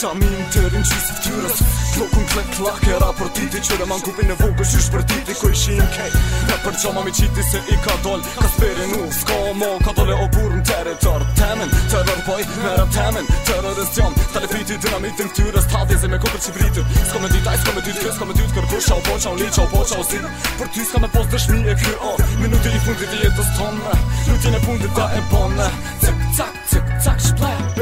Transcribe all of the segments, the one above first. shami në tërin që si t'kyrës Klokun të lek lakera për titi Qërë man kupin e vogë shysh për titi Ko ishi në kej Dhe për ma mi qiti se i ka doll Ka speri në mo Ka dole o burë në tere tërë temen Terror boy, mera temen Terrorist jam Tale piti dinamit në Ta dhe me kukër që britur S'ko me ditaj, s'ko me dit kë s'ko me dit kusha Shau poqa, u liqa u poqa, u si Për ty s'ka me pos dëshmi e kry o Minuti i fundit i jetës tonë e fundit ta e bonë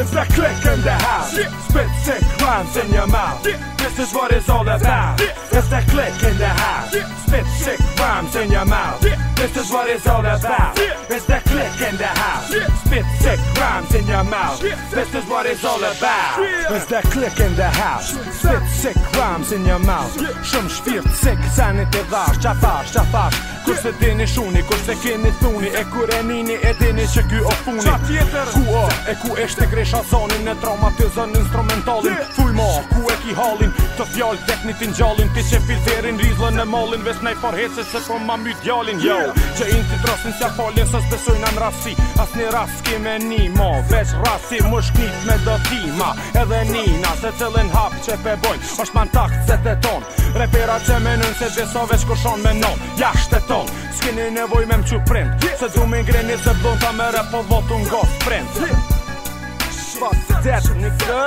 It's a click in the house. Spit sick rhymes in your mouth. This is what it's all about. It's a click in the house. Spit sick rhymes in your mouth. This is what it's all about. It's the click in the house. Spit sick rhymes in your mouth. This is what it's all about. It's the click in the house. Spit sick rhymes in your mouth. Shit. Schon sick seine Rage. Erfahrst, erfahrst. Kurse dini shuni, kurse keni thuni E kur e nini, e dini që ky o funi Ku o, e ku eshte gresha zonin E traumatizën instrumentalin yeah. ma, ku e ki halin Të fjall, teknitin gjallin Ti që filterin, rizlën e mallin Ves nej farhese që po ma myt gjallin Jo, yeah. që in ti trasin se falin Sës besojnë anë rasi As një ras s'ki me ni ma Ves rasi më shknit me do ti ma Edhe nina, se cilin hap që pe bojnë është man takt se te ton Repera që menën se dhe sa veç kur me non Ja dom Skinny ne vojmem që print Se du mi ngreni se vdon ta mere po votun go print Fuck that nigga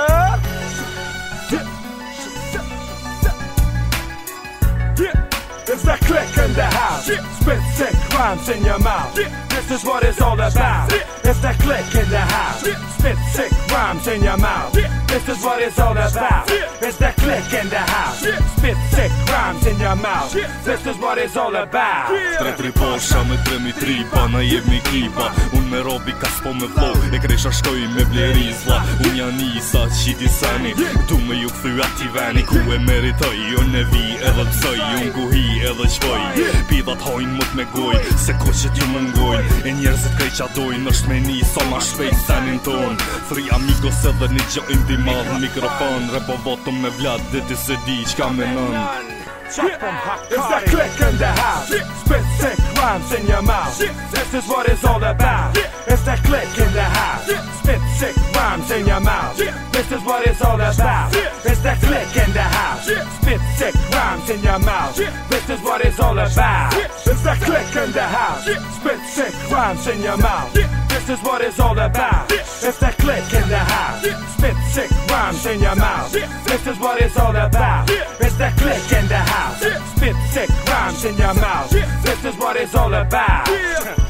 It's that click in the house Spit sick rhymes in your mouth This is what it's all about It's that click in the house Spit sick rhymes in your mouth this is what it's all about It's the click in the house Spit sick rhymes in your mouth This is what it's all about Tre tri posha me tre mi tripa Na jeb mi kipa Un me robi ka s'po me flow E kresha shkoj me blerizla Un jan sa qiti sani Tu me ju këthu ati veni Ku e meritoj Un jo e vi edhe psoj Un guhi edhe qvoj Pidat hojnë mut me goj Se ko që t'ju më ngoj E njerëzit krej qadojnë është me një Sa ma shpejt senin ton Thri amigos edhe një gjojnë madh mikrofon Repovotum me vlad dhe ti se di qka me nën It's that click in the house Spit sick rhymes in your mouth This is what it's all about It's that click in the house Spit sick rhymes in your mouth This is what it's all about It's that click in the house Spit sick rhymes in your mouth This is what it's all about It's that click in the house Spit sick rhymes in your mouth This is what it's all about It's that click in the house Spit sick rhymes in your mouth. This is what it's all about. It's the click in the house. Spit sick rhymes in your mouth. This is what it's all about.